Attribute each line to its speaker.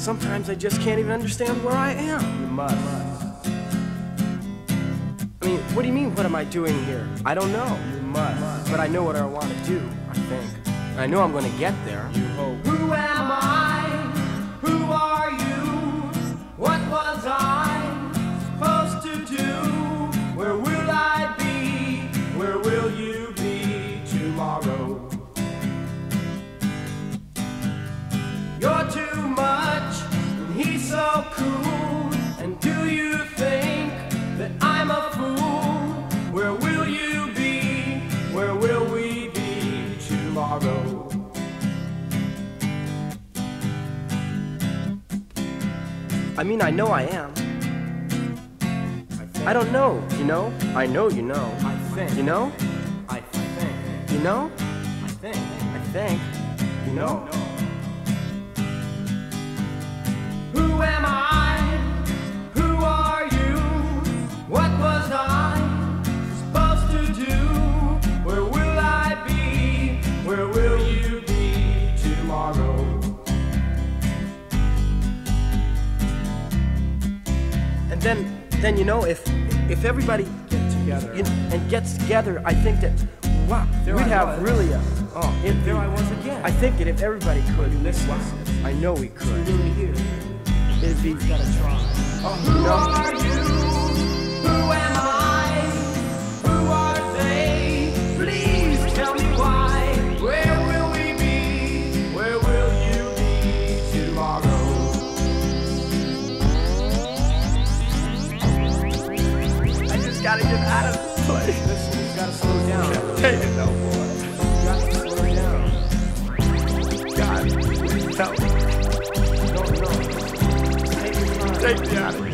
Speaker 1: Sometimes I just can't even understand where I am.
Speaker 2: You must.
Speaker 1: I mean, what do you mean, what am I doing here? I don't know.
Speaker 2: You must.
Speaker 1: But I know what I want to do, I think. I know I'm gonna get there.
Speaker 2: You hope.
Speaker 3: Who am I? Who are you? What was I supposed to do? Where will I be? Where will you be tomorrow?
Speaker 1: I mean, I know I am. I don't know, you know? I know you know.
Speaker 2: I think.
Speaker 1: You know?
Speaker 2: I think.
Speaker 1: You know?
Speaker 2: I think.
Speaker 1: I think. You know?
Speaker 3: Who
Speaker 1: then, then you know, if if everybody
Speaker 2: Get together.
Speaker 1: you and gets together, I think that wow,
Speaker 2: There
Speaker 1: we'd
Speaker 2: I
Speaker 1: have
Speaker 2: was.
Speaker 1: really a oh, it'd
Speaker 2: There I was again.
Speaker 1: I think that if everybody could,
Speaker 2: listen.
Speaker 1: wow, I know we could.
Speaker 2: really here.
Speaker 1: It'd be
Speaker 2: Gotta try.
Speaker 3: Oh, Are you?
Speaker 1: Gotta get out of this place.
Speaker 2: Listen, you gotta slow down.
Speaker 1: Take it no more.
Speaker 2: You gotta slow down.
Speaker 1: God, please help me.
Speaker 2: Your time.
Speaker 1: Take me out of here.